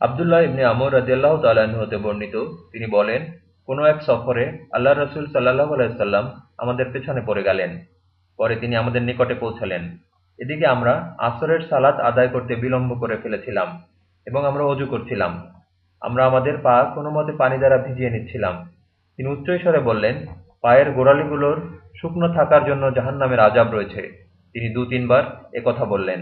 আবদুল্লাহ ইবনে আমর রাজিয়াল্লাহ তাল্লাহ্ন হতে বর্ণিত, তিনি বলেন, কোনো এক সফরে আল্লাহ রসুল সাল্লাহ আলাইসাল্লাম আমাদের পেছনে পড়ে গেলেন। পরে তিনি আমাদের নিকটে পৌঁছালেন। এদিকে আমরা আসরের সালাত আদায় করতে বিলম্ব করে ফেলেছিলাম এবং আমরা অজু করছিলাম। আমরা আমাদের পা কোনো মতে পানি দ্বারা ভিজিয়ে নিচ্ছিলাম। তিনি উচ্চৈস্বরে বললেন, পায়ের গোড়ালিগুলোর শুকনো থাকার জন্য জাহান্নামের আজাব রয়েছে। তিনি দু তিনবার কথা বললেন।